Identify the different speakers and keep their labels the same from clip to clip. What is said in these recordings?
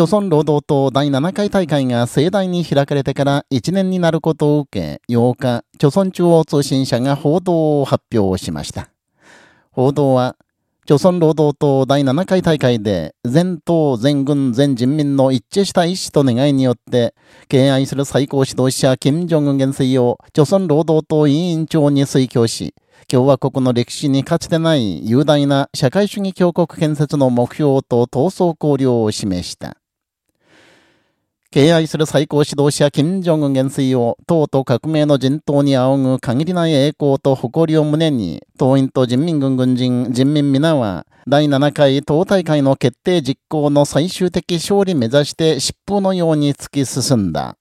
Speaker 1: 朝鮮労働党第7回大会が盛大に開かれてから1年になることを受け、8日、朝鮮中央通信社が報道を発表しました。報道は、朝鮮労働党第7回大会で、全党、全軍、全人民の一致した意思と願いによって、敬愛する最高指導者、金正恩元帥を、朝鮮労働党委員長に推挙し、共和国の歴史にかつてない雄大な社会主義強国建設の目標と闘争考慮を示した。敬愛する最高指導者金正恩元帥を党と革命の陣頭に仰ぐ限りない栄光と誇りを胸に、党員と人民軍軍人、人民皆は、第7回党大会の決定実行の最終的勝利目指して疾風のように突き進んだ。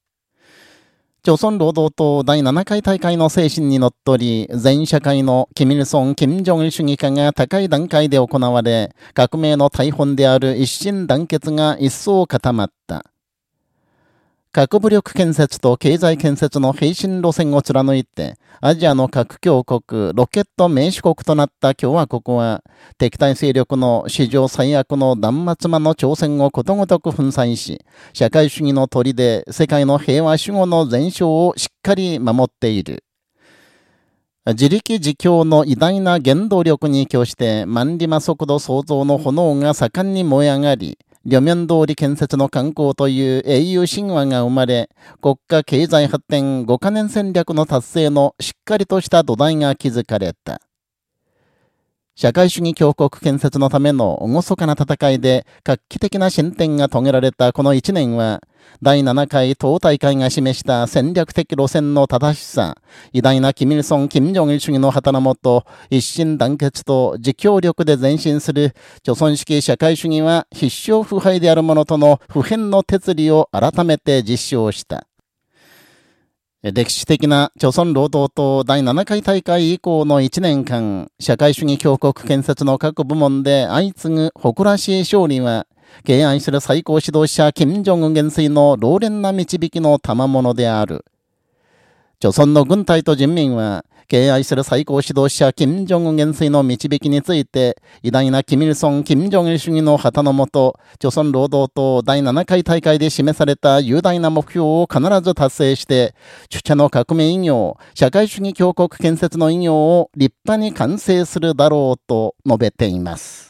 Speaker 1: 朝鮮労働党第7回大会の精神にのっとり、全社会のキミルソン・キム・ジョン主義化が高い段階で行われ、革命の大本である一心団結が一層固まった。核武力建設と経済建設の平進路線を貫いて、アジアの核強国、ロケット民主国となった共和国は、敵対勢力の史上最悪の断末魔の挑戦をことごとく粉砕し、社会主義の砦で世界の平和守護の全勝をしっかり守っている。自力自強の偉大な原動力に供して、万里馬速度創造の炎が盛んに燃え上がり、両面通り建設の観光という英雄神話が生まれ、国家経済発展5カ年戦略の達成のしっかりとした土台が築かれた。社会主義強国建設のための厳かな戦いで画期的な進展が遂げられたこの1年は、第7回党大会が示した戦略的路線の正しさ、偉大なキミルソン・キム・ジョン主義の旗のもと、一心団結と自強力で前進する、著存式社会主義は必勝腐敗であるものとの普遍の哲理を改めて実証した。歴史的な朝鮮労働党第7回大会以降の1年間、社会主義強国建設の各部門で相次ぐ誇らしい勝利は、敬愛する最高指導者金正恩元帥の老練な導きの賜物である。朝鮮の軍隊と人民は、敬愛する最高指導者、金正恩元帥の導きについて、偉大な金日成、金正恩主義の旗のもと、朝鮮労働党第7回大会で示された雄大な目標を必ず達成して、主者の革命医業、社会主義強国建設の医業を立派に完成するだろうと述べています。